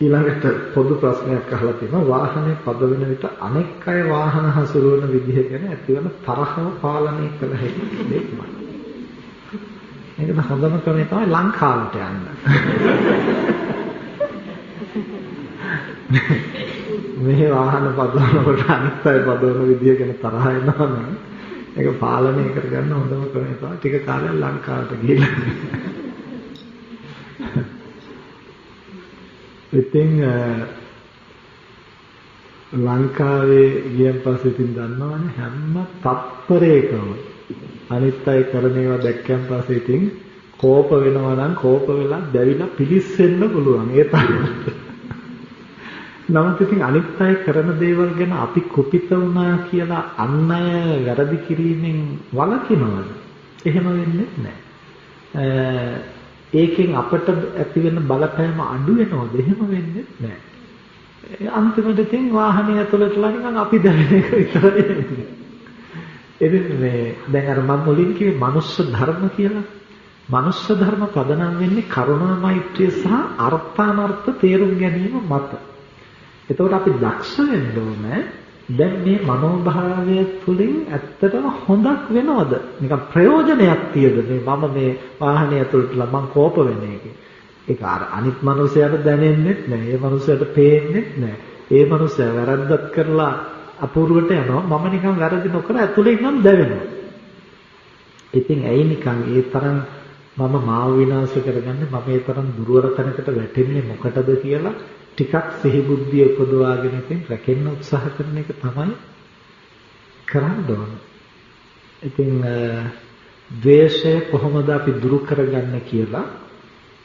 ඊළඟට පොදු ප්‍රශ්නයක් අහලා තියෙනවා වාහනේ පදවෙන විට අනෙක් අය වාහන හසුරුවන විදිහ ගැන ඇතිවන තරහව පාලනය කළ හැකි දෙයක්. මේක හොඳම ක්‍රමය තමයි ලංකාවට යන්න. මෙහි වාහන පදවනකොට අනිත් අය පදවන විදිය ගැන තරහ එනවා නම් ඒක පාලනය කරගන්න හොඳම ක්‍රමය තමයි ටික කාලයක් ලංකාවට ගිහිල්ලා. ඉතින් ලංකාවේ ගියන් පස්සේ ඉතින් දන්නවනේ හැම තත්පරයකම අනිත් අය කරන ඒවා දැක්කන් පස්සේ ඉතින් කෝප වෙනවා නම් කෝප වෙලා දැවිලා පිලිස්සෙන්න පුළුවන් ඒ තරමට. නමුත් ඉතින් අනිත් අය කරන දේවල් ගැන අපි කුපිත වුණා කියලා අන් අය වැරදි කිරීමෙන් වළකිනවද? එහෙම වෙන්නේ නැහැ. ඒකෙන් අපට ඇති වෙන බලපෑම අඩු වෙනවද? එහෙම වෙන්නේ නැහැ. අන්තිමට ඉතින් වාහනේ ඇතුළටලා නිකන් අපි දැනෙන එක විතරයි. ඉතින් මේ දැන් අර මම මුලින් කිව්වේ මනුස්ස ධර්ම කියලා. මනුස්ස ධර්ම පදනම් වෙන්නේ කරුණා මෛත්‍රිය සහ අර්ථානර්ථ තේරුම් ගැනීම මත. එතකොට අපි දක්ෂ වෙන්න ඕනේ දැන් මේ මනෝභාවය තුළින් ඇත්තටම හොඳක් වෙනවද? නිකන් ප්‍රයෝජනයක් තියද මේ මම මේ වාහනේ ඇතුළටලා මං කෝප වෙන එකේ. ඒක අර අනිත් මනුස්සයාට දැනෙන්නේ නැහැ. ඒ මනුස්සයාට පේන්නේ නැහැ. ඒ මනුස්සයා වැරද්දක් කරලා අපූර්වට යනවා. මම නිකන් වැරදි නොකර ඇතුළේ නම් දැවෙනවා. ඉතින් ඇයි නිකන් ඒ තරම් මම මාව විනාශ කරගන්නේ මම ඒ තරම් දුර්වල තැනකට වැටෙන්නේ මොකටද කියලා ටිකක් සිහි බුද්ධිය උපදවාගෙන ඉතින් රැකෙන්න උත්සාහ කරන එක තමයි කරන්න ඕන. ඉතින් ද්වේෂය කොහොමද අපි දුරු කරගන්නේ කියලා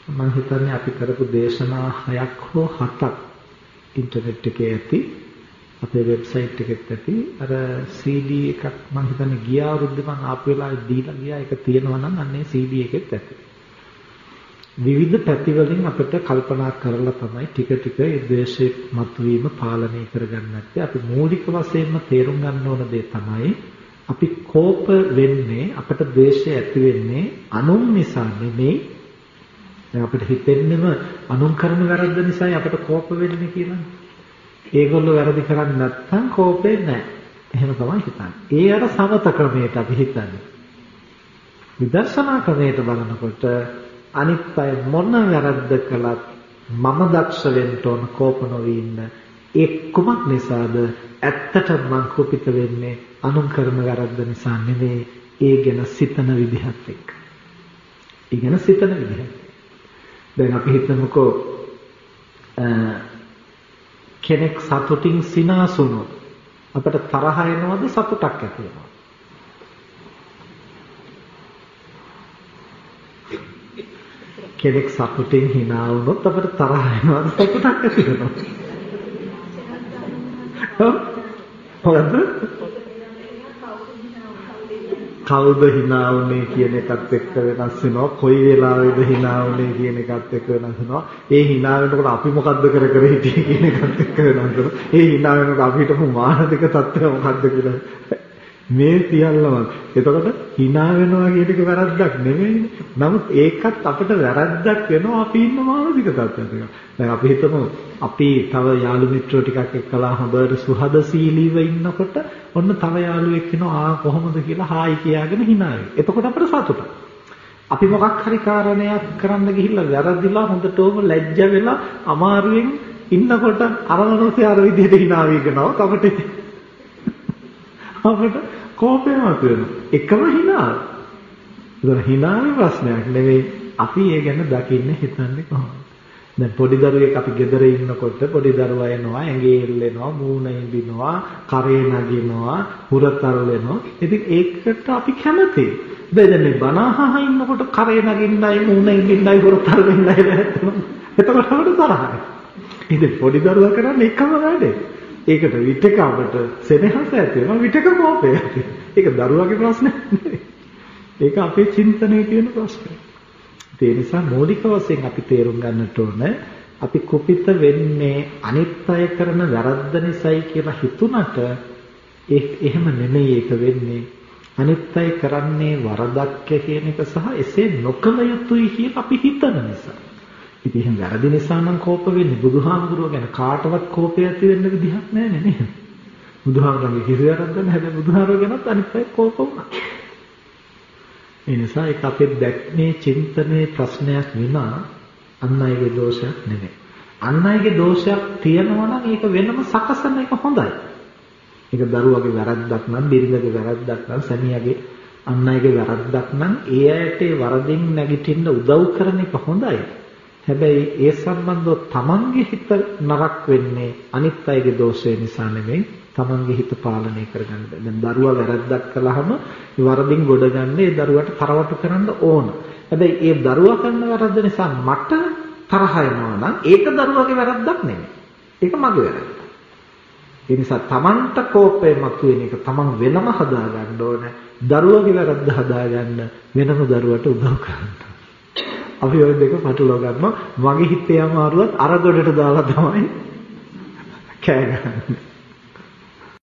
මම හිතන්නේ අපි කරපු දේශනා හයක් හෝ හතක් ඉන්ටර්නෙට් එකේ ඇති අපේ වෙබ්සයිට් එකෙත් ඇති අර CD එකක් මම හිතන්නේ ගිය අවුරුද්දේ මම ආපු වෙලාවේ දීලා ගියා ඒක තියෙනවා නම් අන්නේ CD එකෙත් ඇති. විවිධ පැතිවලින් අපිට කල්පනා කරලා තමයි ටික ටික ඒ ද්වේෂයේ මතුවීම පාලනය කරගන්න නැත්තේ අපි මූලික වශයෙන්ම තේරුම් ගන්න ඕන දේ තමයි අපි කෝප වෙන්නේ අපිට ද්වේෂය ඇති වෙන්නේ අනුන් නිසා නෙමෙයි දැන් අපිට හිතෙන්නේම අනුන් කරන වැරද්ද නිසායි අපිට කෝප වෙන්නේ කියලානේ. ඒගොල්ලෝ වැරදි කරන්නේ නැත්නම් කෝපේ නැහැ. එහෙම තමයි හිතන්නේ. ඒ අර සමත ක්‍රමයට අපි හිතන්නේ. විදර්ශනා ක්‍රමයට බලනකොට අනිත් අය මොන වැරද්ද කළත් මම දක්ෂ වෙන්න ඕන කෝප නොවී ඉන්න. ඒ කුමක් නිසාද? ඇත්තටම මං කුපිත වෙන්නේ අනුන් කරන වැරද්ද නිසා නෙවෙයි. ඒ ගැන සිතන විදිහත් එක්ක. ඒ ගැන සිතන විදිහත්. දැන් අපි හිතමුකෝ කෙනෙක් සතුටින් සිනාසුනොත් අපට තරහ එනවද සතුටක් ඇති වෙනවද? කෙනෙක් සතුටින් hina වුණොත් අපට තරහ එනවද සතුටක් ඇති වෙනවද? හොඳ කවුද hina වුනේ කියන එකත් එක්ක වෙනස් වෙනවා. කොයි වෙලාවෙද hina වුනේ කියන එකත් එක්ක වෙනස් වෙනවා. ඒ hina වෙනකොට අපි මොකද්ද කර කර හිටියේ කියන එකත් එක්ක වෙනස් වෙනවා. ඒ hina වෙනකොට අපිට මානසික තත්ත්වය මොකද්ද කියලා මේ සියල්ලම එතකොට hina වෙනවා කියන එක වැරද්දක් නෙමෙයි. නමුත් ඒකත් අපිට වැරද්දක් වෙනවා අපි ඉන්න මානසික තත්ත්වයක. දැන් අපි හිතමු අපි තව යාළු මිත්‍රෝ ටිකක් එක්කලා හොඳට සුහදශීලීව ඉන්නකොට ඔන්න තව යාළුවෙක් එනවා ආ කොහොමද කියලා හායි කියාගෙන hina එතකොට අපිට සතුටක්. අපි මොකක් හරි කාරණයක් කරන්න ගිහිල්ලා වැරදිලා හොඳටම ලැජ්ජ වෙලා අමාරුවෙන් ඉන්නකොට අරමනෝසේ අර විදිහට hina වෙගෙනව අපිට අපිට කෝපය මතුවෙනවා. එකම hina. ඒක hinaවේ ප්‍රශ්නයක් නෙවෙයි. අපි ඒ ගැන දකින්නේ හිතන්නේ කොහොමද? දැන් පොඩි දරුවෙක් අපි ගෙදර ඉන්නකොට පොඩි දරුවා එනවා ඇඟේ එල්ලෙනවා මූණ ඉඹිනවා කරේ නගිනවා හුරතල් වෙනවා ඉතින් ඒකට අපි කැමතියි දැන් මේ බනහහ ඉන්නකොට කරේ නගින්නයි මූණ ඉඹින්නයි හුරතල් වෙන්නයි එතකොට අපිට තරහයි ඉතින් පොඩි දරුවා කරන්නේ එකම වැඩේ ඒකට විතක අපිට සෙනෙහස ඇති වෙනවා විතක කෝපය ඒක දරුවාගේ ප්‍රශ්නයක් නෙවෙයි. ඒක අපේ චින්තනයේ තියෙන ප්‍රශ්නයක්. ඒ නිසා මූලික වශයෙන් අපි තේරුම් ගන්නට ඕන අපි කුපිත වෙන්නේ අනිත් අය කරන වැරද්ද නිසායි කියලා හිතුණට එහෙම නෙමෙයි ඒක වෙන්නේ. අනිත් අය කරන්නේ වරදක් කියන එක සහ එසේ නොකළ යුතුයි කියලා අපි හිතන නිසා. ඉතින් එහෙනම් වැරදි නිසා නම් කෝප වෙන්නේ බුදුහාමුදුරුවෝ ගැන කාටවත් කෝපය ඇති වෙන්න විදිහක් නැහැ නේද? බුදුහාමුදුරන්ගේ කිසි වැරද්දක් නැහැ. හැබැයි බුදුහාමුදුරුවෝ ගැනත් අනිත් අය කෝප වුණා. ඒ නිසා ඒක අපේ දැක්මේ චින්තනයේ ප්‍රශ්නයක් විනා අන් අයගේ දෝෂයක් නෙමෙයි. අන් අයගේ දෝෂයක් තියෙනවා නම් ඒක වෙනම සකසන එක හොඳයි. ඒක දරුවගේ වැරද්දක් නම්, බිරිඳගේ වැරද්දක් නම්, සැමියාගේ අන් අයගේ වැරද්දක් නම් ඒ ඇයට ඒ වරදින් නැගිටින්න උදව් කරන එක හොඳයි. හැබැයි ඒ සම්බන්ධව තමන්ගේ හිත නරක වෙන්නේ අනිත් අයගේ දෝෂය නිසා නෙමෙයි තමන්ගේ හිත පාලනය කරගන්න බෑ. දැන් දරුවා වැරද්දක් කළාම ඒ වරදින් ගොඩ ගන්න ඒ දරුවට තරවටු කරන්න ඕන. හැබැයි ඒ දරුවා කරන වැරද්ද නිසා මට තරහ එනවා නම් ඒක දරුවාගේ වැරද්දක් නෙමෙයි. ඒක මගේ වැරද්ද. ඒ නිසා තමන්ට කෝපය මතුවෙන එක තමන් වෙනම හදාගන්න ඕන. දරුවගේ වැරද්ද හදාගන්න වෙනම දරුවට උදව් කරන්න. අපි ওই දෙක පටලවා ගන්නවා. මගේ හිතේ අමාරුවත් අර ගොඩට දාලා තමයි කෑ ගහන්නේ.